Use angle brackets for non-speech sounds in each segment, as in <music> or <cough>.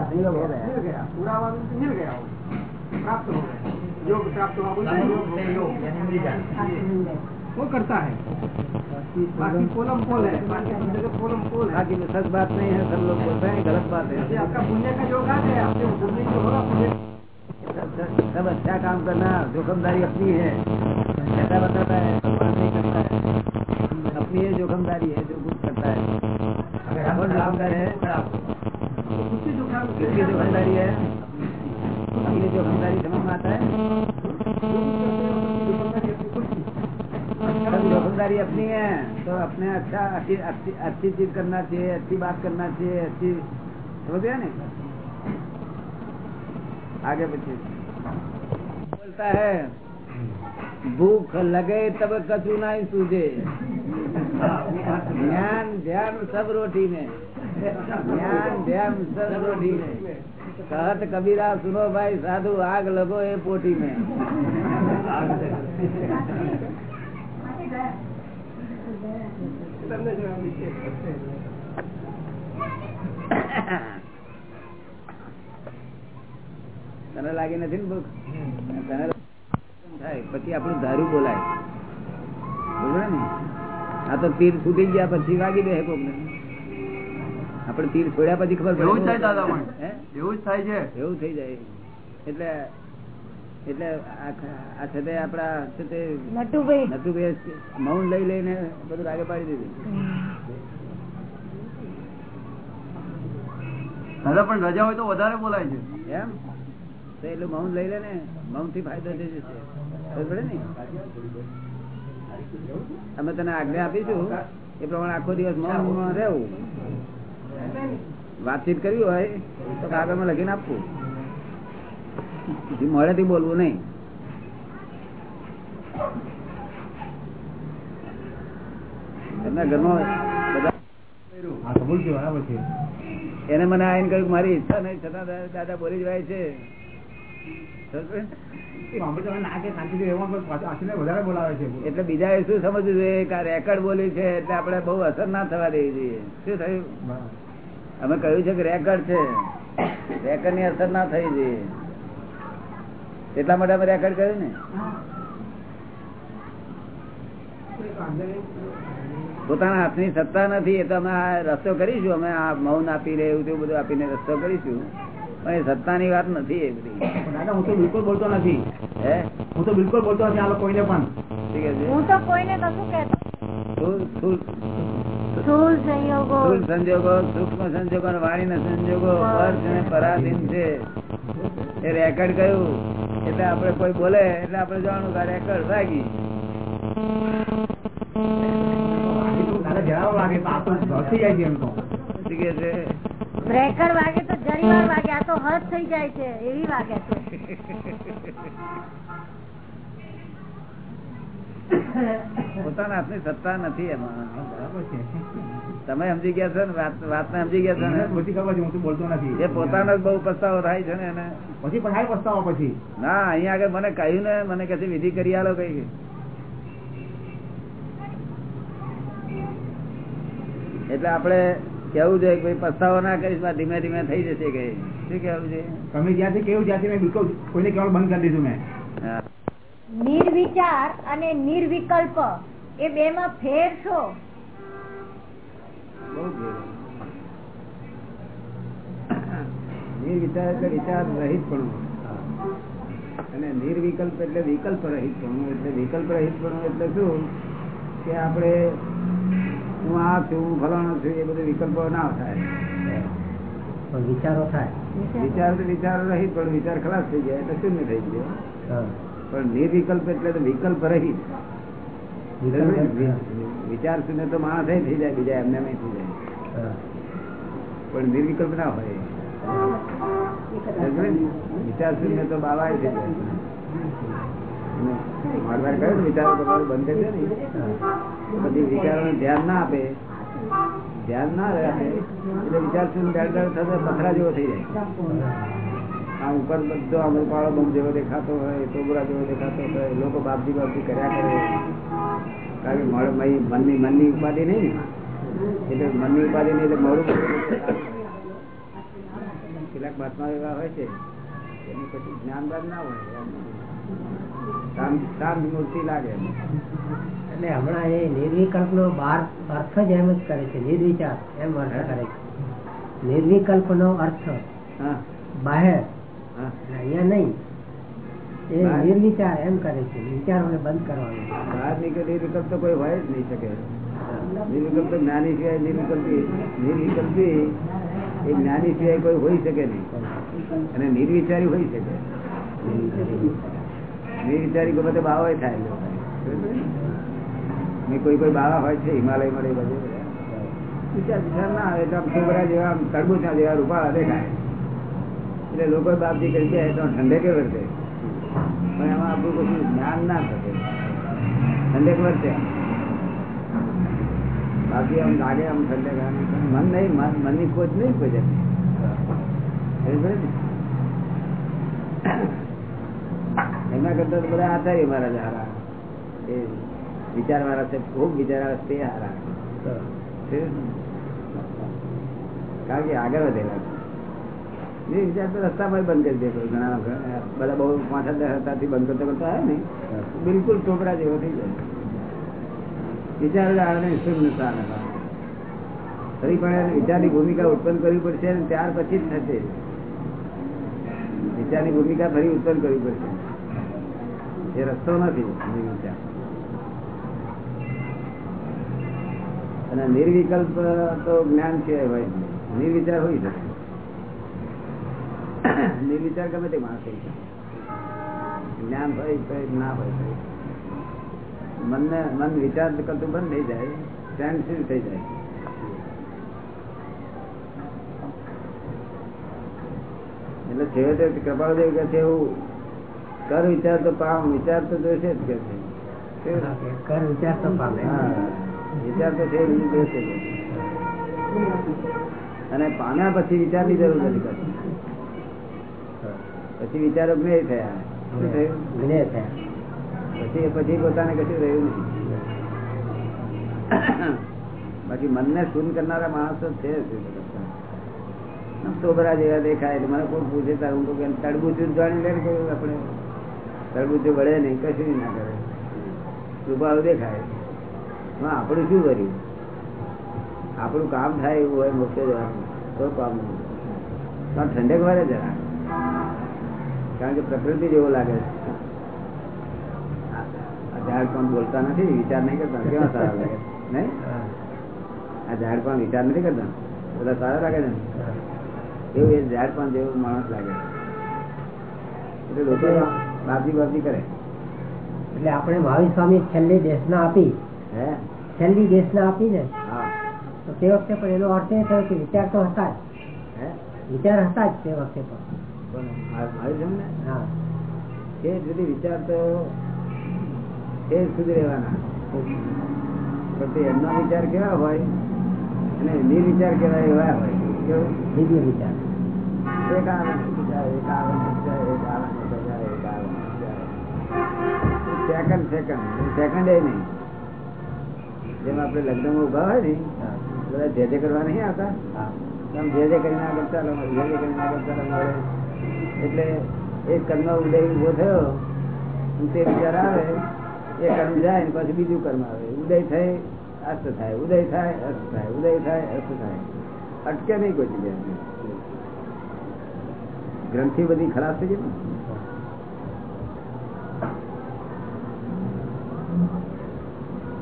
पूरा तो मिल गया। वो। प्राप्त हो गया योग प्राप्त हुआ हैं हो वो करता है। बाकी पोलम पोल है। बाकी सब जगह पोलम पोल है। बाकी में सच बात नहीं है सब लोग बोलते हैं गलत बात है। आपका पुण्य का योग आ गया आपके पुण्य जो होगा पुण्य। सब- अच्छा काम करना जोखमदारी अपनी है। ऐसा बताता है भगवान नहीं करता है। अपनी ये जोखमदारी है जो कुछ करता है। कौन जोखमदार है जो भंडारी है। जो भंडारी है। अपनी है तो अपने अच्छा अच्छी अच्छी चीज़ करना चाहिए, अच्छी बात करना चाहिए, अच्छी हो गया नहीं? आगे पीछे। बोलता है, भूख लगे तब कचू ના <laughs> ध्यान ध्यान ધ્યાન સબ રોટી કહત કબીરા સુનો ભાઈ સાધુ, આગ લગો એ પોટી મેં તને લાગી નથી ને ભૂખ? તને થાય? પછી આપણું ધારું બોલાય. બોલો ને? આ તો પીર ફૂટી ગયા, પછી વાગી દે કોક ને આપણે તીર છોડ્યા પછી ખબર એવું થાય દાદા પણ. એવું જ થાય છે. એવું થઈ જાય. એટલે એટલે આ આ છે તે આપડા છે તે નટુભાઈ. નટુભાઈ મૌન લઈ લઈને બધું આગે પાડી દીધું. દાદા પણ રજા હોય તો વધારે બોલાય છે. એમ? તો એટલું મૌન લઈ લે ને મૌનથી ફાયદો થઈ જશે. ખબર પડે ને? અમે તને આજ્ઞા આપીશું. એ પ્રમાણે આખો દિવસ મૌન રહેવું. વાતચીત કરવી હોય તો કાગળમાં લખીને આપવું. મોડેથી બોલવું નહીં. એમના ઘરમાં એને મને આવીને કહ્યું મારી ઈચ્છા નહીં છતાં દાદા બોલી જવાય છે? એટલે બીજા એ શું સમજવું જોઈએ રેકર્ડ બોલી છે એટલે આપણે બહુ અસર ના થવા દેવી જોઈએ. શું થયું? અમે કહ્યું છે કે રેકર્ડ છે. રેકર્ડની અસર ના થઈ જોઈએ એટલા માટે અમે રેકર્ડ કર્યું ને? પોતાના હાથની સત્તા નથી એ તો અમે આ રસ્તો કરીશું. અમે આ મૌન આપી રહે એવું તેવું બધું આપીને રસ્તો કરીશું. પણ એ સત્તાની વાત નથી એ બધી. દાદા હું તો બિલકુલ બોલતો નથી. હે? હું તો બિલકુલ બોલતો નથી આ કોઈને પણ. ઠીક છે? હું તો કોઈને કશું કહેતો. સ્થૂળ સંજોગો. સૂક્ષ્મ સંજોગો વાણીના સંજોગો સ્પર્શ અને પરાધીન છે. એ રેકર્ડ કયું એટલે આપણે કોઈ બોલે એટલે આપણે જાણવું કે રેકર્ડ લાગી બ્રેકર વાગે તો જરી વાર વાગે આ તો હદ થઈ જાય છે એવી વાગે છે પોતાના હાથની સત્તા નથી એમાં. બરાબર છે. તમે સમજી ગયા છો ને? વાત ને સમજી ગયા છો ને? બધી ખબર છે હું તો બોલતો નથી. એ પોતાનો જ બહુ પસ્તાવો થાય છે ને એને? પછી પણ થાય પસ્તાવો પછી? ના અહીંયા આગળ મને કહ્યું ને મને કે વિધિ કરી આલો કઈ એટલે આપણે કેવું જોઈએ કે પસ્તાવો ના કરીશ બા ધીમે ધીમે થઈ જશે કે. શું કેવું છે? તમે જ્યાંથી કેવું જ્યાંથી મેં બિલકુલ કોઈને કેવાનું બંધ કરી દીધું મેં. નિર્વિચાર અને નિર્વિકલ્પ એ બે માં ફેર છો. નિર્વિચાર એટલે વિચાર રહિત પણ અને નિર્વિકલ્પ એટલે વિકલ્પ રહિત પણ એટલે વિકલ્પ રહિત પણ એટલે શું? કે આપણે હું આ છું હું ફલાણો છું એ બધું વિકલ્પો ના થાય. વિચારો થાય. વિચાર તો વિચાર રહિત પણ વિચાર ખલાસ થઈ જાય એટલે શૂન્ય થઈ ગયો. પણ નિર્વિકલ્પ એટલે વિકલ્પ રહિત વિચાર શૂન્ય તો માણસ થઈ જાય બીજા એમને એમ થઈ જાય. પણ નિર્વિકલ્પ ના હોય. વિચાર શૂન્ય તો બાવા થઈ જાય. કહ્યું વિચારો તમારું બંધ કરી ને. ધ્યાન ના આપે. ધ્યાન ના રહે એટલે વિચાર શૂન્ય થતા પથરા જેવો થઈ જાય. આ ઉપર બધો કાળો બમ જેવો દેખાતો હોય ટોબરા જેવો દેખાતો હોય લોકો બાપજી બાપજી કર્યા કરે. કારણ કે મળે મનની મનની ઉપાધિ નહીં. ને એટલે મનની ઉપાધિ નહીં એટલે મોડું કેટલાક મહાત્મા એવા હોય છે એનું પછી જ્ઞાન બાદ ના હોય. શાંત મૂર્તિ લાગે. એટલે હમણાં એ નિર્વિકલ્પ નો બાર અર્થ જ એમ જ કરે છે નિર્વિચાર એમ અર્થ કરે છે. નિર્વિકલ્પ નો અર્થ હા. બાહેર અહીંયા નહીં. એ નિર્વિચાર એમ કરે છે. વિચારોને બંધ કરવાનું બહાર નીકળી વિકલ્પ તો કોઈ હોય જ નહીં શકે. નિર્વિકલ્પ જ્ઞાની સિવાય નિર્વિકલ્પી નિર્વિકલ્પી એ જ્ઞાની સિવાય કોઈ હોઈ શકે નહીં. અને નિર્વિચારી હોઈ શકે. નિર્વિચારી કોઈ બધે બાવા થાય. ને કોઈ કોઈ બાવા હોય છે હિમાલય મળે બધે. વિચાર વિચાર ના આવે તો આમ છોકરા જેવા આમ તરબૂચના જેવા રૂપાળા દેખાય. એટલે લોકો બાપજી કરી દે તો ઠંડે કે વર્તે પણ એમાં આપણું કશું જ્ઞાન ના થશે. ઠંડક વર્તે બાકી આમ લાગે આમ ઠંડે મન નહીં મન મનની ખોજ નહીં કોઈ જતી એમના કરતા તો બધા આચાર્ય મારા જ હારા. એ વિચાર મારા છે ખૂબ વિચાર આવે તે હારા. કારણ કે આગળ વધેલા છે. વિચાર તો રસ્તામાં બંધ કરી દે ઘણા બધા બહુ પાંચ દસ હજારથી બંધ કરતા કરતા આવે ને બિલકુલ ટોપરા જેવો થઈ જાય. વિચાર જ આવે ને શૂન્યતા ફરી પણ એને વિચારની ભૂમિકા ઉત્પન્ન કરવી પડશે અને ત્યાર પછી જ થશે. વિચારની ભૂમિકા ફરી ઉત્પન્ન કરવી પડશે. એ રસ્તો નથી નિર્વિચાર અને નિર્વિકલ્પ તો જ્ઞાન છે હોય નિર્વિચાર હોય શકે નિર્વિચાર ગમે તે માણસ. જ્ઞાન હોય ના હોય મનને મન વિચાર કરતું બંધ થઈ જાય સ્ટેન્ડ થઈ જાય. એટલે છેવટે કપાળદેવ કે છે એવું કર વિચાર તો પામ વિચાર તો જોશે જ કે છે. કર વિચાર તો પામે. વિચાર તો છે એ જોઈશે અને પામ્યા પછી વિચારની જરૂર નથી કરતી પછી વિચારો જ્ઞેય થયા. શું થયું? જ્ઞેય થયા. પછી પછી પોતાને કશું રહ્યું નથી બાકી મનને સુન કરનારા માણસો છે સોબરા જેવા દેખાય મને કોઈ પૂછે તાર? તો કેમ તડબૂચું જાણી લે ને આપણે. તડબુચું વળે નહીં કશું ના કરે. સ્વભાવ દેખાય. હા આપણું શું કર્યું? આપણું કામ થાય એવું હોય મોક્ષે જવાનું. તો કામ નહીં. ઠંડક વાળે જરા. કારણ કે પ્રકૃતિ જેવો લાગે છે. આ ઝાડ પણ બોલતા નથી વિચાર નહીં કરતા. કેવા સારા લાગે? નહીં? આ ઝાડ પણ વિચાર નથી કરતા. બધા સારા લાગે ને? એવું એ ઝાડ પણ જેવું માણસ લાગે એટલે લોકો બાપજી બાપજી કરે. એટલે આપણે મહાવીર સ્વામી છેલ્લી દેશના આપી. હે? છેલ્લી દેશના આપી ને? હા. તો તે વખતે પણ એનો અર્થ એ થયો કે વિચાર તો હતા જ. હે? વિચાર હતા જ તે વખતે પણ. એ સુધી વિચાર તો એ સુધી રહેવાના. પછી એમનો વિચાર કેવા હોય અને નિર્વિચાર કેવા એવા હોય? કેવું? વિચાર. એક સેકન્ડ સેકન્ડ સેકન્ડ એ નહીં. જેમ આપણે લગ્નમાં ઊભા હોય ને બધા જે જે કરવા નહીં આવતા? આમ જે જે કરીને આગળ ચાલો જે જે કરીને આગળ ચાલો મળે. એટલે એક કર્મ ઉદય ઊભો થયો તે વિચાર આવે એ કર્મ જાય ને પછી બીજું કર્મ આવે. ઉદય થાય, અસ્ત થાય. ઉદય થાય, અસ્ત થાય. ઉદય થાય, અસ્ત થાય. અટકે નહીં કોઈ જગ્યાએ. ગ્રંથિ બધી ખરાબ થઈ ગઈ ને?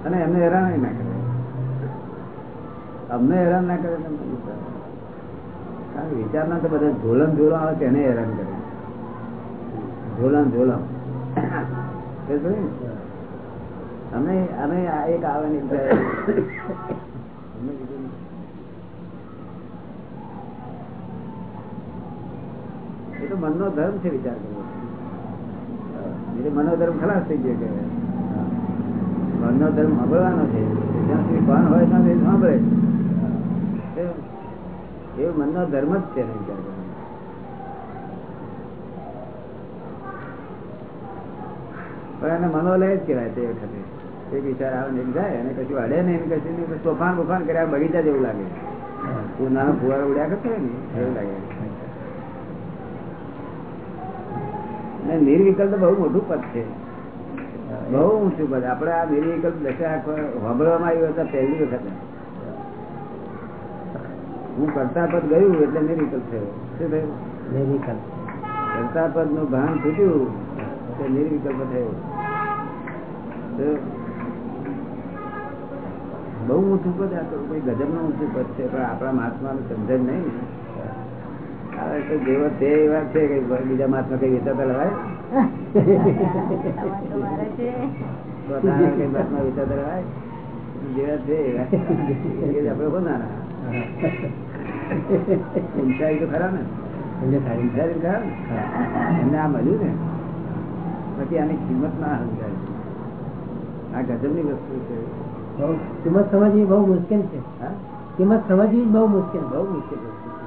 અને એમને હેરાન ના કરે. અમને હેરાન ના કરે તો અમને વિચાર. કારણ કે વિચારના તો બધા ઝોલમ ઝોલમ આવે તેને હેરાન કરે ઝોલમ ઝોલમ? અમે અમે એક આવે ને મનનો ધર્મ છે વિચાર કરવો. એટલે મનોધર્મ ખલાસ થઈ ગયો કે મનનો ધર્મ સાંભળવાનો છે. જ્યાં સુધી ભાન હોય ત્યાં સુધી સાંભળે. એ મનનો ધર્મ જ છે પણ એને મનો મનોલય જ કહેવાય તે વખતે. એક વિચાર આવે ને જાય અને કશું અડે નહીં કશું નહીં તોફાન કર્યા, બગીચા જેવું લાગે. તું નાનો ફુવારો ઉડ્યા કરતો ને, એવું લાગે. નિર્વિકલ્પ બહુ મોટું પદ છે. બહુ ઊંચું પદ. આપડે આ નિર્વિકલ્પ દશા હોબળવામાં આવ્યું હતા પહેલી વખત. હું કરતા પદ ગયું એટલે નિર્વિકલ્પ થયો. શું થયું? નિર્વિકલ્પ કરતા પદનું ભાન છૂટ્યું એટલે નિર્વિકલ્પ થયો. બહુ ઊંચું પદ આ તો કોઈ ગજબનું ઊંચું પદ છે પણ આપણા મહાત્મા નું સમજણ નહીં. હવે તો જેવો તે એવા છે કે બીજા મહાત્મા કઈ વેચાતા લવાય પોતાના <laughs> કઈ મહાત્મા વેચાતા લવાય જેવા છે એવા. આપડે જ આપણે કોનારા ઊંચાઈ તો ખરા ને. એટલે સારી ઊંચાઈ ખરા ને? એમને આ મળ્યું ને. પછી આની કિંમત ના સમજાય. આ ગજબની વસ્તુ છે. કિંમત સમજવી બહુ મુશ્કેલ છે. કિંમત સમજવી બહુ મુશ્કેલ બહુ મુશ્કેલ વસ્તુ છે.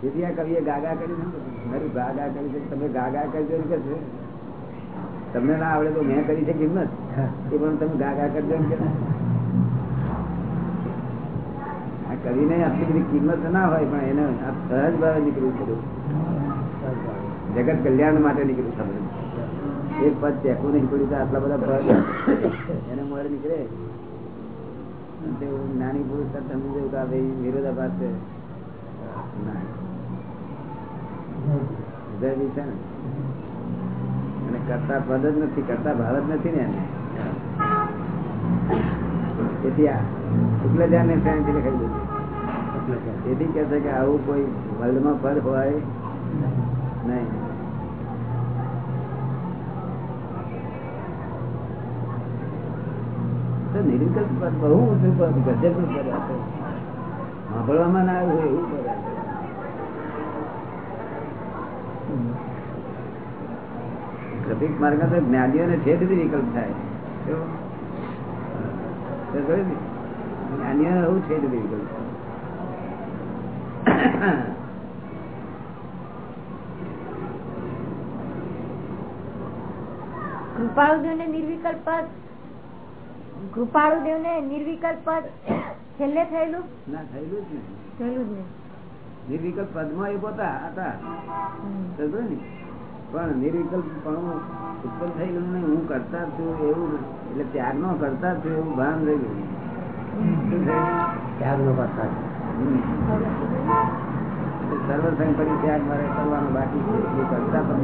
તેથી આ કવિએ ગાગા કરી મારું ગાગા કરી છે. તમે ગાગા કરજો કે છે. તમને ના આવડે તો મેં કરી છે કિંમત. એ પણ તમે ગાગા કરજો કે આ કવિને આટલી બધી કિંમત ના હોય, પણ એને સહજ ભાવે નીકળ્યું બધું જગત કલ્યાણ માટે નીકળ્યું સમજ એક પદ ચેકું પડ્યું તો આટલા બધા પદ એને મળે નીકળે. નાની પુરુષ સમજી જવું કે ભાઈ વિરોધાભાસ છે. અને કરતા પદ જ નથી, કરતા ભાવ જ નથી ને એને. તેથી આ શુક્લ ધ્યાન ને લખાઈ દીધું? તેથી કે છે કે આવું કોઈ વર્લ્ડમાં પદ હોય નહીં તો નિર્વિકલ્પ પદ બહુ ના આવ્યું એવું પદ આ તો. ટ્રાફિક માર્ગ તો જ્ઞાનીઓને છે વિકલ્પ થાય? જ્ઞાનીઓને એવું સુધી વિકલ્પ થાય. કૃપાળુદેવ ને નિર્વિકલ્પ પદ કૃપાળુદેવ ને નિર્વિકલ્પ પદ છેલ્લે થયેલું? ના થયેલું જ નહીં. થયેલું જ નહીં. નિર્વિકલ્પ પદમાં એ પોતા હતા. ને? પણ નિર્વિકલ્પ પણ ઉત્પન્ન થયેલું નહીં. હું કરતા જ છું એવું એટલે ત્યાગ નો કરતા જ છું એવું ભાન રહ્યું. ત્યાગ નો કરતા. એટલે સર્વસંગ કરી ત્યાગ મારે કરવાનો બાકી છે કરતા પણ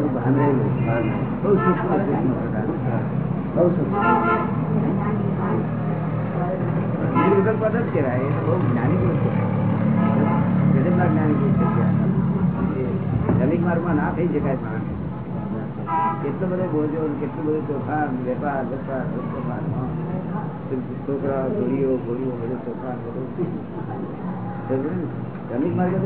બહુ સૂક્ષ્મ સૂક્ષ્મ બહુ કહેવાય એ બહુ જ્ઞાની પુરુષ કહેવાય જ્ઞાની પુરુષ ત્યાં. માર્ગમાં ના થઈ શકાય માણસ કેટલો બધો બોજો કેટલું બધું તોફાન વેપાર વેપાર. છોકરા ગોળીઓ ગોળીઓ, બધું તોફાન બધું ને? માર્ગ જ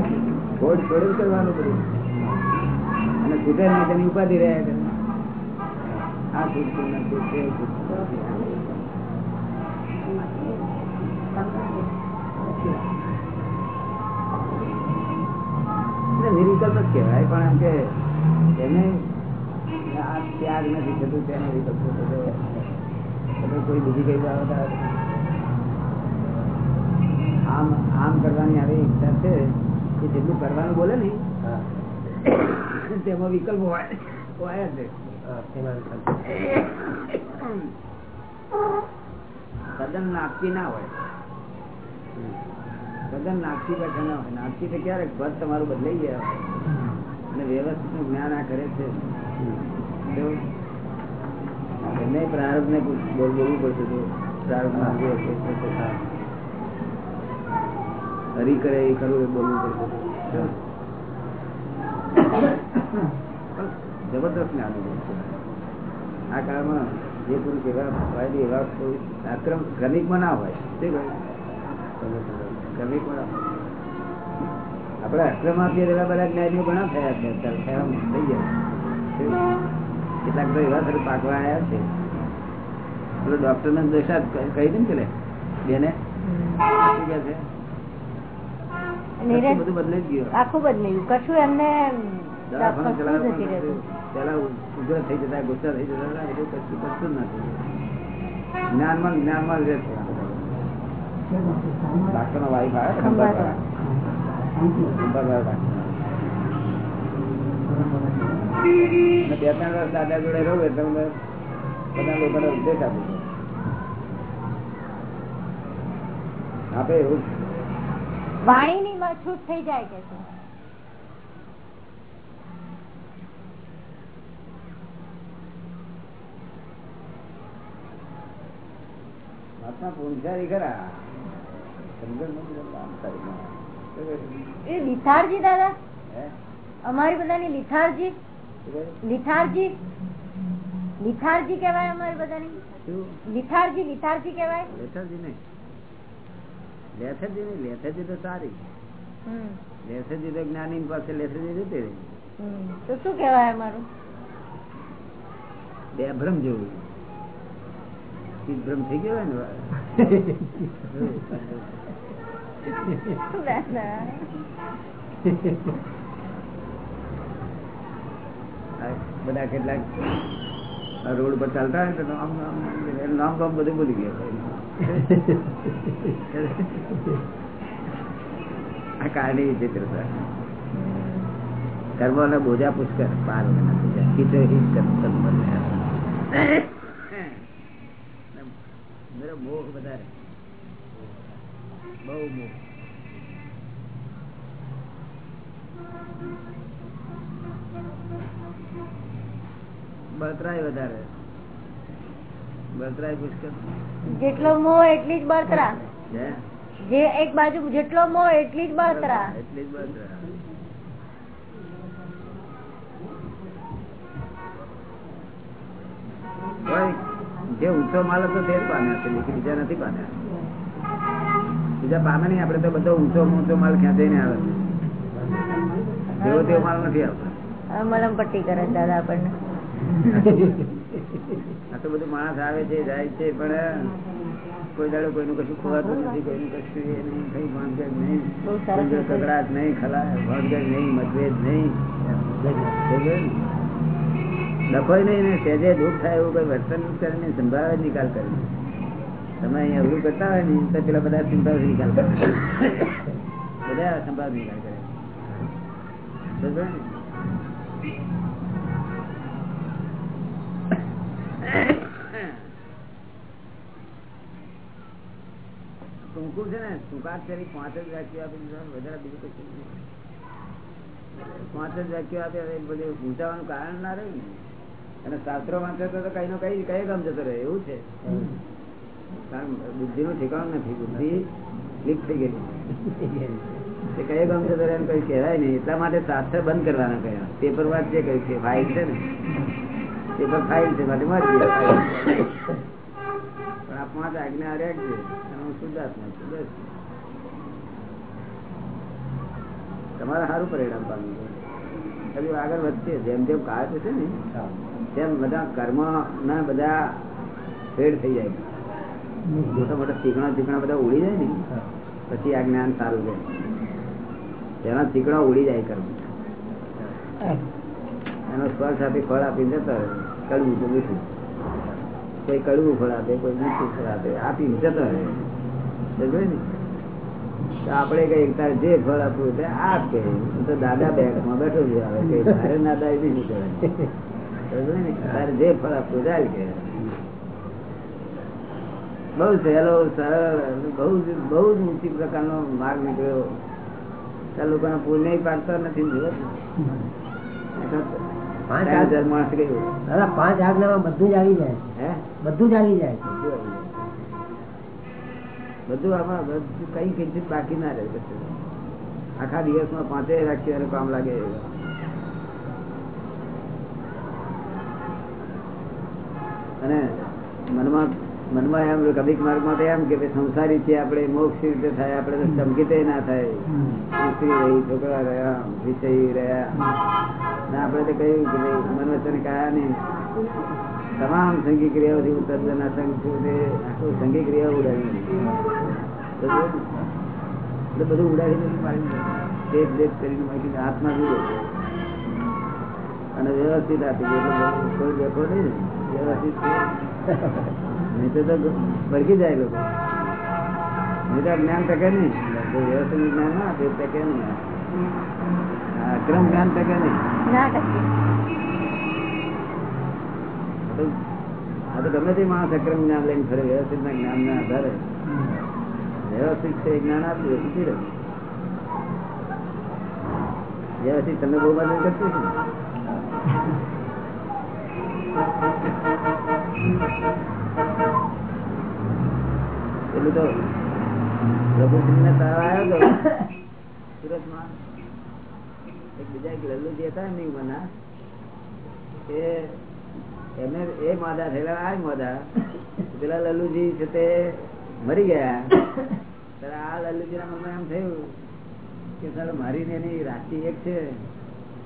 કહેવાય, પણ એમ કે એને આ ત્યાગ નથી થતું, તેને વિકલ્પ કોઈ બીજી કઈ બાબત આવે આમ આમ કરવાની આવી ઈચ્છા છે કે જેટલું કરવાનું બોલે ને તેમાં વિકલ્પ હોય હોય જ. તદ્દન નાખતી ના હોય. તદ્દન નાખતી બેઠા ના હોય. નાખતી તો ક્યારેક પદ તમારું બદલાઈ ગયા હોય. અને વ્યવસ્થિતનું જ્ઞાન આ કરે છે. કેવું? પ્રારંભ ને બોલ- બોલવું પડશે પ્રારંભ તો થાય. હરી કરે, એ કરવું બોલવું? પણ જબરદસ્ત જ્ઞાન. આ કાળમાં જે પુરુષ એવા હોય એવા આક્રમ, ક્રમિકમાં ના હોય. તે ક્રમિકમાં ના. આપણે આક્રમ આપીએ એવા બધા જ્ઞાનીઓ ઘણા થયા છે. અત્યારે થયા થઈ ગયા. કેટલાક તો એવા તરફ પાકવા આવ્યા છે. ડોક્ટર ને દશા કહી દે ને પેલે, બેને? શું કહે છે? આખું બદલાયું કશું એમને જ ચલાવવા નથી પણ રહેતું પેલા ઉગ્ર થઈ જતા ગુસ્સા થઈ જતા કશું કશું નથી જ્ઞાનમાં જ્ઞાનમાં જ રહે ડાક્ટર નો વાઈફ આવે ખંભાત. ખંભાત વાળા. ખંભાત વાળા ડાક્ટર. અને બે ત્રણ વર્ષ દાદા જોડે રહું એટલે બધા લોકોને ઉપદેશ આપું છું. આપે એવું. વાણીની માં છૂટ થઈ જાય કે છે? લિથાર્જી દાદા. અમારી બધાની લિથાર્જી? લિથાર્જી. લિથાર્જી કહેવાય અમારી બધાની? લિથાર્જી લિથાર્જી કહેવાય. લેથરજી નહીં. લેથરજી ની લેથરજી તો સારી. લેથરજી તો જ્ઞાની પાસે લેથરજી જતી રહી. તો શું કેવાય અમારું? બે ભ્રમ જેવું. ભ્રમ થઈ ગયો ને? બધા કેટલાક રોડ પર ચાલતા હોય તો નામ નામ બધું ભૂલી ગયા <laughs> આ કર્મ ને બોજા પુષ્કર પાર મોહ વધારે. બહુ મોહ. બળતરાય વધારે. જેટલો મોહ એટલી જ બળતરા જે એક બાજુ જેટલો મોહ એટલી જ બળતરા એટલી જ બળતરા જે ઊંચો માલ હતો તે પામ્યા છે બીજા નથી પામ્યા. બીજા પામે નહીં આપડે તો બધો ઊંચો ઊંચો માલ ખેંચાઈને આવે? છે જેવો તેવો માલ નથી આવતો. મલમ પટ્ટી કરે દાદા આપણને. <laughs> આ તો બધું માણસ આવે છે જાય છે પણ કોઈ દાડો કોઈનું કશું ખોવાતું નથી કોઈનું કશું એ નહીં કઈ નહીં કકડાટ નહીં ખલા નહીં મતભેદ નહીં. લખોય નહીં ને સહેજે દુઃખ થાય એવું કોઈ વર્તન કરીને સંભાવે નિકાલ કરે તમે અહીંયા અવરું કરતા હોય ને તો પેલા બધા સંભાવ નિકાલ કરે. બધા સંભાવ નિકાલ કરે. ટૂંકું છે ને ટૂંકા કરી પાંચ જ વાક્યો આપી દીધા વધારે બીજું કશું પાંચ જ વાક્યો આપે, હવે બધું પૂછાવાનું કારણ ના રહ્યું અને શાસ્ત્રો વાંચે તો કઈ નો કઈ કઈ કામ જતો રહે, એવું છે. કારણ બુદ્ધિ નું ઠેકાણું નથી, બુદ્ધિ લીક થઈ ગયેલી. કઈ રહે એમ કઈ કહેવાય નહીં. એટલા માટે શાસ્ત્ર બંધ કરવાના કયા. પેપર વાત જે કહ્યું છે વાઇટ છે ને. પેપર ફાઇલ છે માટે ફાઇલ. <laughs> પણ આ પાંચ આજ્ઞા અડ્યા છે અને હું શુદ્ધાત્મા છું બસ. તમારે સારું પરિણામ પામ્યું છે. હજુ આગળ વધશે જેમ જેમ કાળ જશે ને તેમ બધા કર્મ ના બધા ફેડ થઈ જાય. મોટા મોટા ચીકણા ચીકણા બધા ઉડી જાય ને પછી આ જ્ઞાન સારું છે તેના ચીકણા ઉડી જાય કર્મ. એનો સ્પર્શ આપી ફળ આપી જતા રહે. કડવું તો મીઠું. કોઈ કડવું આપે કોઈ મીઠું ફળ આપે જતા રહે. આપણે કઈ તારે જે ફળ આપવું તે આ કે. હું તો દાદા બેંકમાં બેઠો છું આવે કે તારે ના દાઈ નહીં કરે તારે જે ફળ આપવું જાય કે. બહુ સહેલો, સરળ, બહુ જ બહુ જ ઊંચી પ્રકારનો માર્ગ નીકળ્યો. ત્યાં લોકોના પુણ્ય પાડતા નથી જોયો પાંચ હજાર માણસ ગયું દાદા પાંચ આજ્ઞામાં બધું જ આવી જાય. હે? બધું જ આવી જાય. બધું. બધું આમાં બધું કઈ કિંચિત બાકી ના રહે પછી. આખા દિવસમાં પાંચે વાક્ય કામ લાગે. અને મનમાં મનમાં એમ કવિક માર્ગમાં તો એમ કે સંસારી છે આપણે મોક્ષ રીતે થાય આપણે તો ચમકીતે ના થાય. સ્ત્રી રહી છોકરા રહ્યા વિષય રહ્યા. ને આપણે તો કહ્યું કે ભાઈ મન વચન કયા નહીં. તમામ સંગી ક્રિયાઓથી ઉત્તર સંગ તે આખું સંગી ક્રિયા ઉડાવી એટલે બધું ઉડાવી દેખ દેખ કરીને બાકી હાથમાં જુદો અને વ્યવસ્થિત આપી એટલે કોઈ દેખો નહીં વ્યવસ્થિત. નહીં તો તો ભડકી જાય લોકો. નહીં તો જ્ઞાન ટકે નહીં. વ્યવસ્થિત જ્ઞાન ના આપે ટકે નહીં. અક્રમ જ્ઞાન ટકે નહીં. આ તો ગમે તે માણસ અક્રમ જ્ઞાન લઈને ફરે વ્યવસ્થિત ના જ્ઞાન ના આધારે. વ્યવસ્થિત છે જ્ઞાન આપ્યું પૂછી વ્યવસ્થિત તમને બહુ મદદ કરતી છે? પેલું પેલા લલ્લુજી છે તે મરી ગયા. ત્યારે આ લલ્લુજી ના મનમાં એમ થયું કે સર મારી ને એની રાશિ એક છે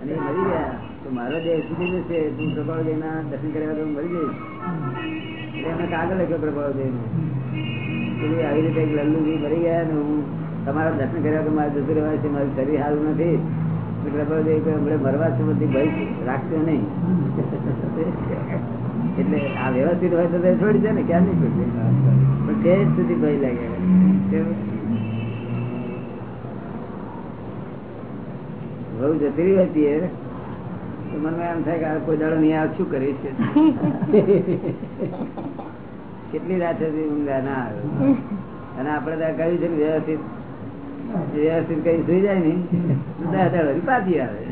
અને એ મરી ગયા. તો મારો જે સુધી છે, તું પ્રભાવ જઈના દર્શન કર્યા તો મરી જઈશ. એમને કાગળ લખ્યો પ્રભાવ જઈને. આવી રીતે લલ્લુજી મરી ગયા ને હું તમારા દર્શન કર્યા તો મારે જતું રહેવાય છે, મારું શરીર સારું નથી. પ્રભાવ દેવ હમણાં મરવા છે બધી, ભય રાખશો નહીં. એટલે આ વ્યવસ્થિત હોય તો છોડી છે ને, ક્યાં નહીં છોડી? પણ તે સુધી ભય લાગે? બહુ જતી રહી હતી મને એમ થાય કે કોઈ દાડો કેટલી રાત ઊંઘા? ના આવે. અને આપણે ત્યાં કહ્યું છે ને વ્યવસ્થિત. વ્યવસ્થિત કઈ સુઈ જાય ને પાછી આવે.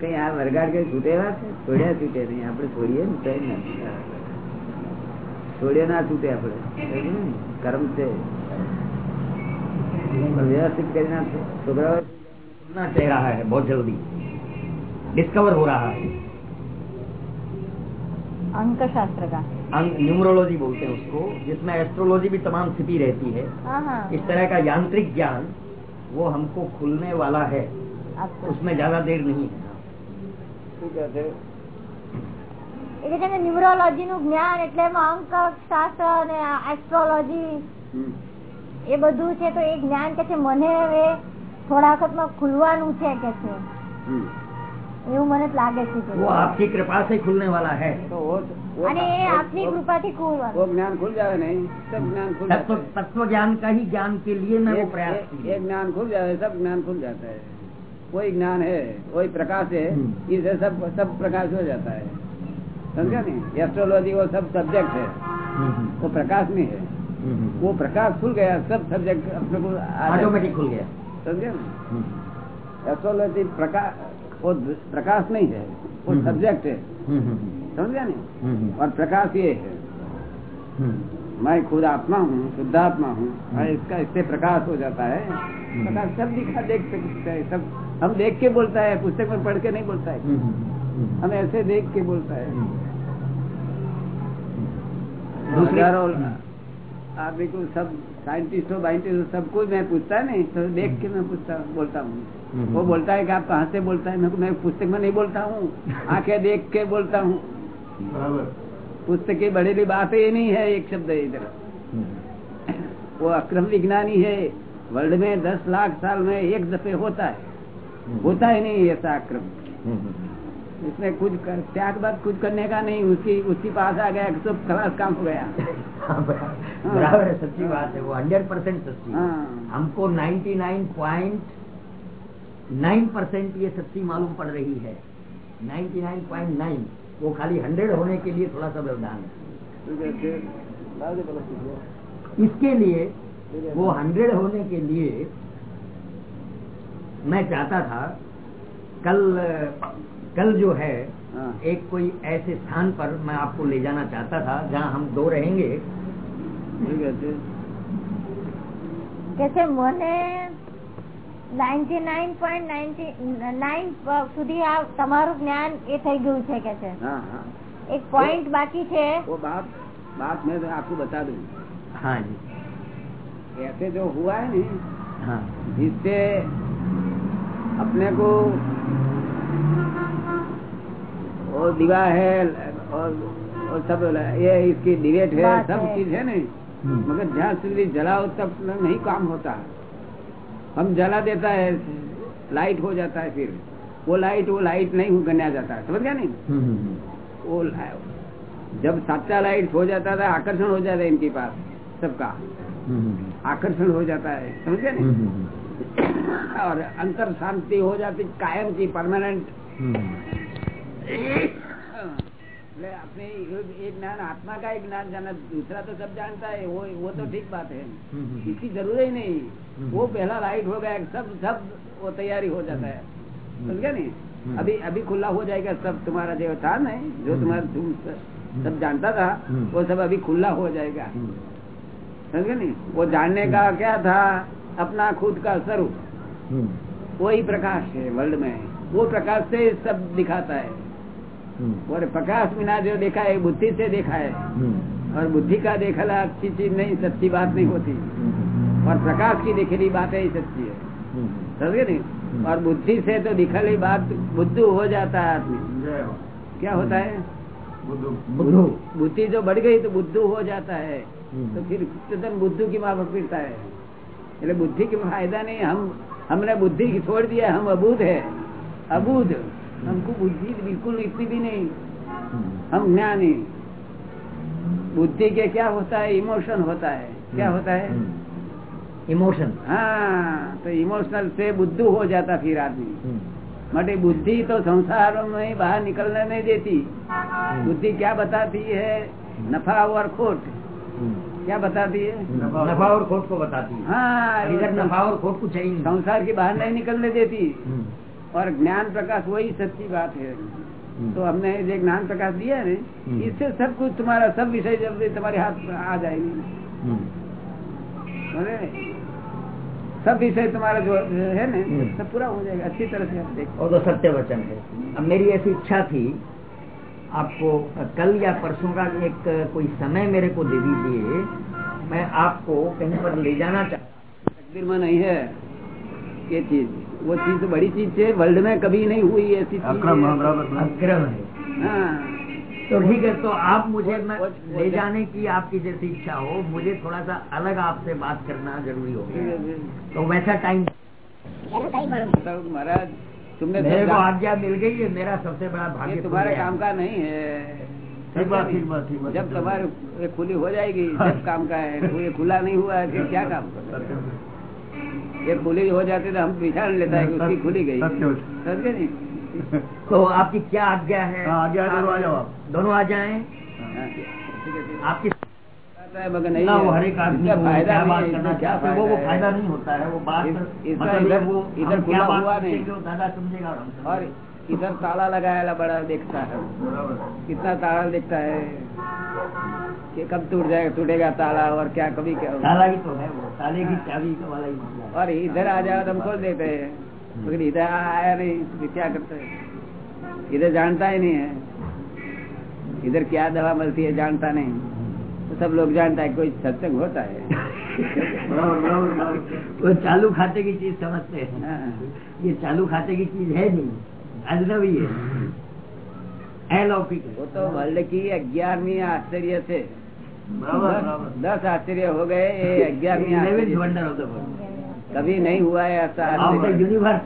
કઈ આ વરગાડ કઈ છૂટેવા છે? છોડ્યા છૂટે નહીં. આપણે છોડીએ ને કઈ ના છોડીએ ના છૂટે આપણે. કર્મ છે. વ્યવસ્થિત કરી નાખશે છોકરાઓ सुनना चाह रहा है बहुत जल्दी डिस्कवर हो रहा है अंक शास्त्र का न्यूमरोलॉजी बोलते हैं उसको जिसमें एस्ट्रोलॉजी भी तमाम छिपी रहती है हाँ हाँ इस तरह का यांत्रिक ज्ञान वो हमको खुलने वाला है आपको उसमें ज्यादा देर नहीं है શું કહે છે એ કે છે ને ન્યુમરોલોજી નું જ્ઞાન એટલે એમાં અંક શાસ્ત્ર અને એસ્ટ્રોલોજી હમ. એ બધું છે તો એ જ્ઞાન કે છે મને હવે થોડા વખતમાં ખુલવાનું છે કે છે હમ. એવું મને જ લાગે છે કે. वो आपकी कृपा से खुलने वाला है તો વો- વો- અને એ આપની કૃપાથી ખુલવાનું वो ज्ञान खुल जाए नहीं सब ज्ञान खुल तत्व जाता है तत्व ज्ञान का ही ज्ञान के लिए मैं वो एक, प्रयास एक, किया एक ज्ञान खुल जाए सब ज्ञान खुल जाता है कोई ज्ञान है कोई प्रकाश है हम्म। इससे सब सब प्रकाश हो जाता है समझा नहीं एस्ट्रोलॉजी वो सब सब्जेक्ट है हम्म, हम्म, वो प्रकाश नहीं है हम्म, वो प्रकाश खुल गया सब सब्जेक्ट अपने को आ जाता है। ऑटोमेटिक खुल गया समझे ना हम्म, एस्ट्रोलॉजी प्रकाश वो प्रकाश नहीं है वो हम्म। सब्जेक्ट है। हम्म, हम्म, नहीं? हम्म, और प्रकाश ये है। हम्म, मैं खुद आत्मा हूँ शुद्धात्मा हूँ इसका इससे प्रकाश हो जाता है। हम्म। प्रकाश सब दिखा देख सकते हैं सब हम देख के बोलता है पुस्तक में पढ़ के नहीं बोलता है। हम्म, हम्म, हम ऐसे देख के बोलता है। हम्म। आदमी को सब साइंटिस्टों वाइंटिस्टों सबको मैं पूछता है नहीं तो देख के मैं पूछता बोलता हूँ। हम्म। वो बोलता है कि आप कहाँ से बोलता है? मैं पुस्तक में नहीं बोलता हूँ। <laughs> आँखें देख के बोलता हूँ। पुस्तक की बढ़ेली बात ही नहीं है एक शब्द इधर। हम्म, वो अक्रम विज्ञानी है। वर्ल्ड में दस लाख साल में एक दफे होता है। होता ही नहीं ऐसा अक्रम। हम्म, इसमें कुछ कर, त्याग बाद कुछ करने का नहीं उसकी उसके पास आ गया तो खलास काम हो गया। <laughs> हाँ, बराबर है सच्ची बात है वो हंड्रेड परसेंट सच्ची। हाँ। हमको ninety nine point nine percent ये सच्ची मालूम पड़ रही है। नाइन्टी नाइन पॉइंट नाइन वो खाली हंड्रेड होने के लिए थोड़ा सा व्यवधान है। इसके लिए वो हंड्रेड होने के लिए मैं चाहता था कल कल जो है हाँ। एक कोई ऐसे स्थान पर मैं आपको ले जाना चाहता था जहाँ हम दो रहेंगे ठीक है ठीक। કે છે મને નાઇન્ટી નાઇન પોઈન્ટ નાઇન સુધી આ તમારું જ્ઞાન એ થઈ ગયું છે કે છે हाँ हाँ એક પોઈન્ટ બાકી છે वो बात बात मैं तो आपको बता दूं हाँ जी ऐसे जो हुआ है नहीं हाँ जिससे अपने को और दीवा है और और सब ये इसकी डिबेट है सब चीज़ है नहीं। हम्म। मगर जहाँ સુધી जलाओ तब नहीं काम होता। हम जला देता है लाइट हो जाता है फिर। वो लाइट वो लाइट नहीं गन्या जाता है। समझ गया नहीं? हम्म, हम्म, वो जब सच्चा लाइट हो जाता था आकर्षण हो जाता है इनके पास सबका। आकर्षण हो जाता है। समझ गया नहीं? और अंतर शांति हो जाती कायम की परमानेंट એટલે अपने एक ज्ञान आत्मा का एक ज्ञान जाना दूसरा तो सब जानता है वो वो तो ठीक बात है इसकी जरूरत ही नहीं वो पहला लाइट हो गया सब सब वो तैयारी हो जाता है समझ गया नहीं अभी अभी खुला हो जाएगा सब तुम्हारा जो था ना जो तुम्हारा तुम सब जानता था वो सब अभी खुला हो जाएगा समझ गए नहीं वो जानने का क्या था अपना खुद का स्वरूप वही प्रकाश है वर्ल्ड में वो प्रकाश से सब दिखाता है और प्रकाश बिना जो देखा है बुद्धि से देखा है और बुद्धि का देखा अच्छी चीज नहीं सच्ची बात नहीं होती और प्रकाश की देखेली बात ही सच्ची है समझे नहीं और बुद्धि से तो दिखली बात बुद्धू हो जाता है आदमी क्या होता है बुद्धू बुद्धि जो बढ़ गई तो बुद्धू हो जाता है तो फिर तदन बुद्धू की माँ फिरता है એટલે બુદ્ધિ के फायदा नहीं हम हमने बुद्धि की छोड़ दिया हम अबूध है अबूध हमको बुद्धि बिल्कुल इतनी भी नहीं। हम ज्ञानी। बुद्धि के क्या होता है? इमोशन होता है। क्या होता है? इमोशन हाँ तो इमोशनल से बुद्धू हो जाता फिर आदमी। માટે बुद्धि तो संसार में बाहर निकलने नहीं देती। बुद्धि क्या बताती है? नफा और खोट। क्या बताती है? नफा और खोट को बताती है। हाँ इधर नफा और खोट कुछ संसार की बाहर नहीं निकलने देती। हम्म, और ज्ञान प्रकाश वही सच्ची बात है। तो हमने जो ज्ञान प्रकाश दिया है। हम्म। इससे सब कुछ तुम्हारा सब विषय जल्दी तुम्हारे हाथ आ जाएँगे। हम्म, सब विषय तुम्हारा जो है ना हम्म। सब पूरा हो जाएगा अच्छी तरह से आप देखो। और तो सत्य वचन है। अब मेरी ऐसी इच्छा थी आपको कल या परसों का एक कोई समय मेरे को दे दीजिए मैं आपको कहीं पर ले जाना चाहता तकदीर में नहीं है ये चीज़। वो चीज़ तो बड़ी चीज़ है वर्ल्ड में कभी नहीं हुई ऐसी चीज़ अक्रम है। है। हाँ। तो ठीक है तो आप मुझे ले जाने की आपकी जैसी इच्छा हो मुझे थोड़ा सा अलग आपसे बात करना ज़रूरी हो तो वैसा टाइम महाराज तुमने मेरे को आज्ञा मिल गई है मेरा सबसे बड़ा भाग्य तुम्हारे काम का नहीं है। ठीक बात, ठीक बात, ठीक बात। जब तुम्हारे खुली हो जाएगी जब काम का है खुला नहीं हुआ है फिर क्या काम करो ये खुली हो जाती तो हम पहचान लेता है कि उसकी खुली गई समझे नहीं? <laughs> तो आपकी क्या आज्ञा है? हाँ, आज्ञा दोनों आ जाओ आप। दोनों आ जाए? हाँ, आपकी नहीं ना वो हर एक आदमी फ़ायदा बात करना चाहते वो वो फ़ायदा नहीं होता है वो बात मतलब इधर खुला हुआ नहीं। जो दादा समझेगा और इधर ताला लगाया बड़ा देखता है। कितना ताला देखता है कि कब टूट जाएगा टूटेगा ताला और क्या कभी क्या। ताला ही तो है वो ताले की चाबी वाला ही और इधर आ जाओ तो हम खोल देते हैं। मगर इधर आया नहीं तो क्या करते हैं? इधर जानता ही नहीं है। इधर क्या दवा मिलती है जानता नहीं। तो सब लोग जानता है कोई सत्संग होता है। वो चालू खाते की चीज़ समझते हैं। हाँ। ये चालू खाते की चीज़ है नहीं। है। है तो दस- आश्चर्य हो गए ये ग्यारहवीं इलेवेंथ आश्चर्य वंडर ऑफ़ द वर्ल्ड कभी नहीं हुआ है ऐसा। यूनिवर्स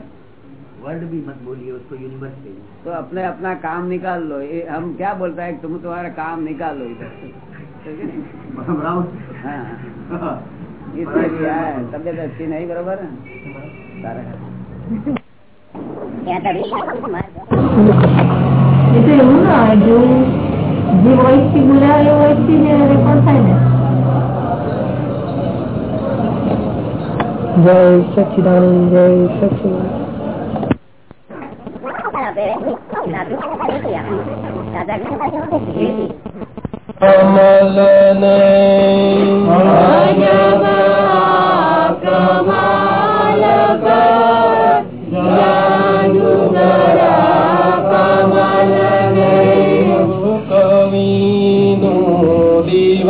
वर्ल्ड भी मत बोलिए उसको यूनिवर्स तो अपने अपना काम निकाल लो। ये हम क्या बोलता है तुम तुम्हारा काम निकाल लो इधर। है हाँ। हाँ। इसलिए है तबियत अच्छी नहीं बरोबर सारा એ તો એવું ના જો જે વોઇસથી બોલાવે એ વોઇસથી જ રેકોર્ડ થાય ને જય સચિદાનંદ જય સચિદાનંદ કવિનો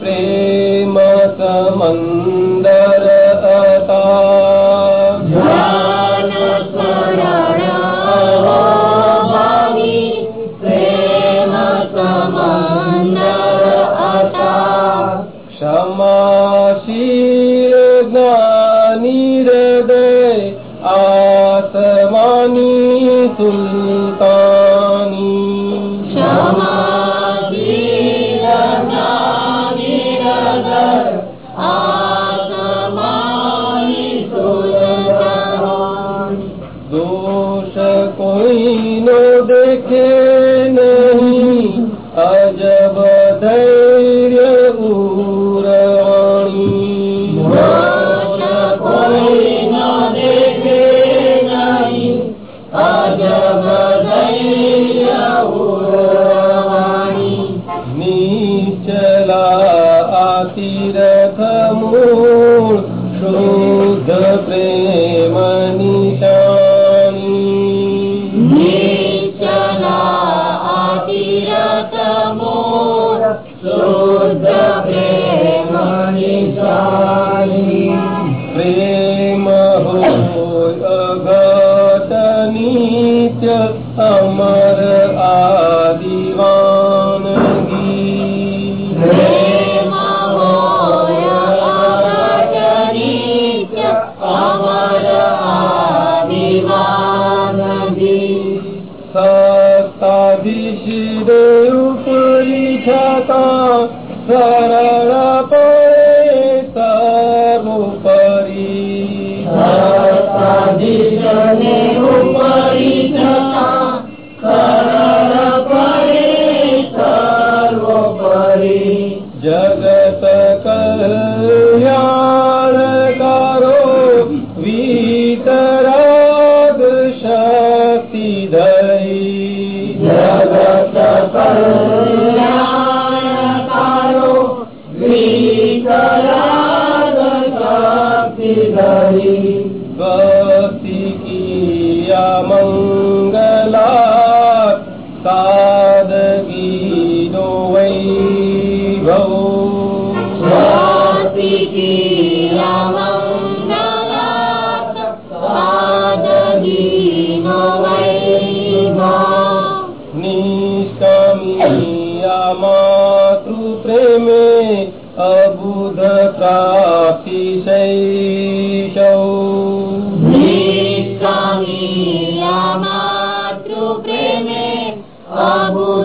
प्रेम ेमतमन्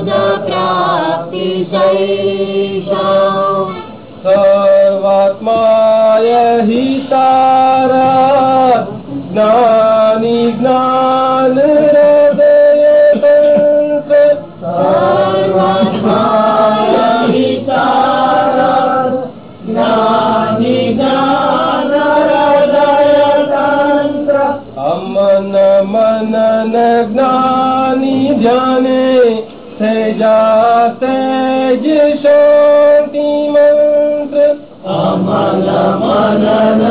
मोदप्राप्तिशैषा જ શાંતિ મંત્ર બ્રહ્માંડો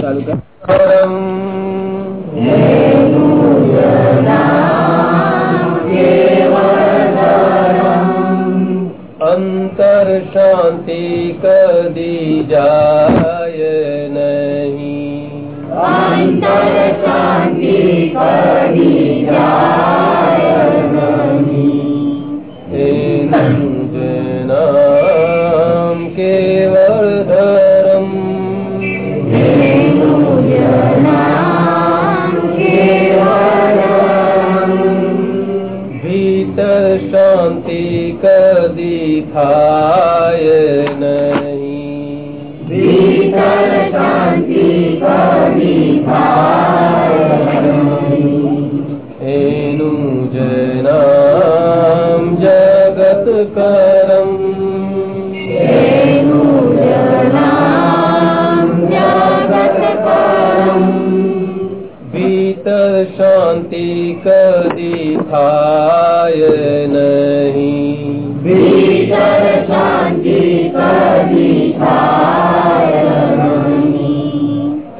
ચાલુ કર. उठाय नहीं। भीतर य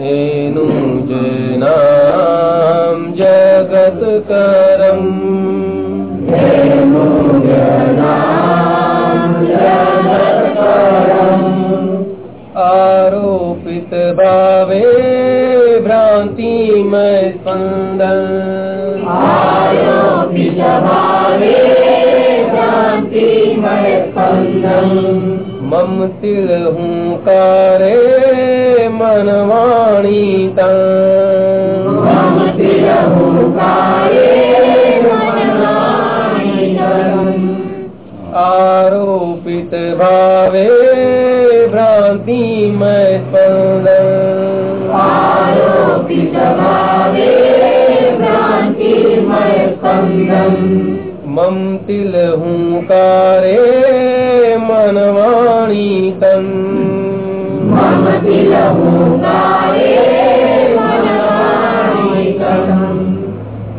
एनु जनाम जगत करम आरोपित भावे भ्रांति में स्पंदन સ્પંદન મમતિલ હું કારે મનવાણી આરોપિત ભાવે ભ્રાંતિમય સ્પંદન मम तिल हुंकारे मनवाणी तन। मम तिल हुंकारे मनवाणी तन।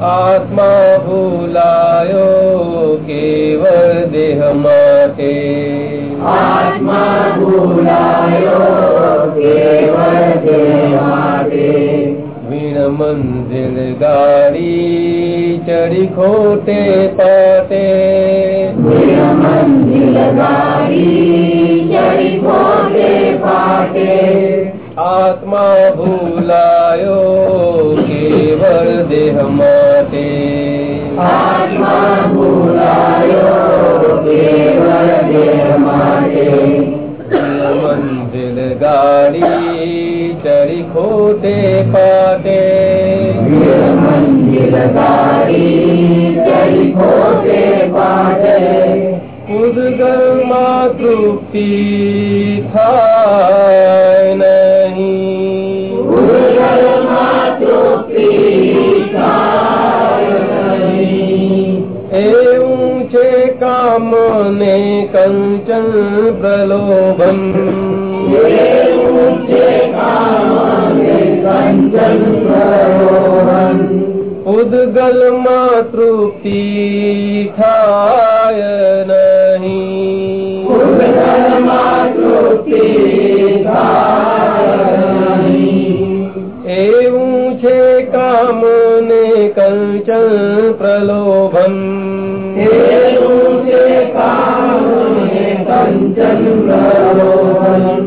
आत्मा भुलायो केवल देह माते। मंजिलदारी चढ़ी खोटे पाते। चढ़ी खोटे पाते। आत्मा भूलायो केवल देह माते। आत्मा भूलायो केवल देह माते। मंजिल गाड़ी चढ़ी खोटे पा ઉદગરમાં તૃપ્તિ થાય નહીં ઉદગરમાં તૃપ્તિ એવું છે કામ ને કંચન પ્રલોભન એવું કામને કંચન પ્રલોભન. ઉદગલમાં તૃપ્તિ થાય નહીં એવું છે કામ ને કંચન પ્રલોભન પ્રલોભન.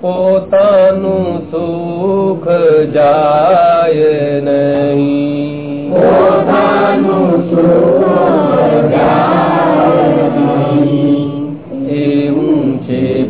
પોતાનું સુખ જાય નહીં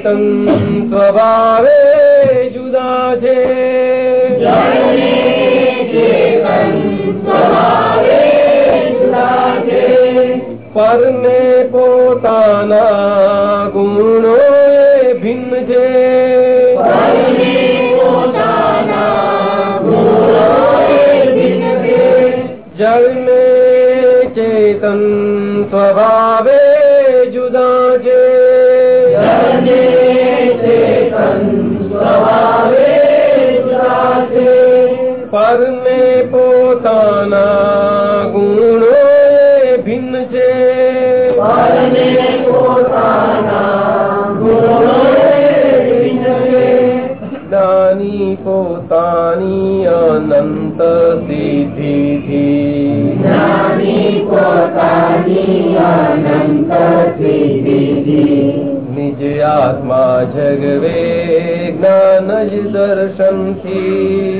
ચેતન સ્વભાવે જુદા છે. પરને પોતાના ગુણો ભિન્ન છે. જળ ચેતન સ્વભાવે પરને પોતાના ગુણો ભિન્ન છે. જ્ઞાની પોતાની અનંત સિદ્ધિથી નિજ આત્મા જગવે જ્ઞાન જ દર્શનથી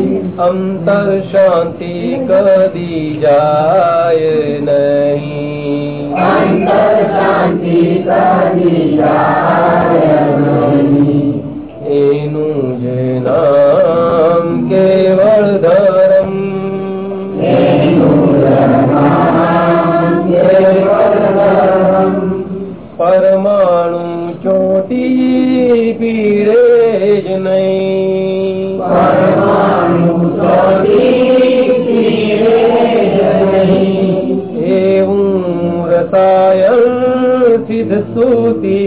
અંતર શાંતિ કદી જાય નહીં અંતર શાંતિ કરી જાય નહીં. એનું જે નામ કેવળ ધરમ નામ કેવળ ધર્મ. પરમાણુ ચોટી પીરે જ નહીં स्तोति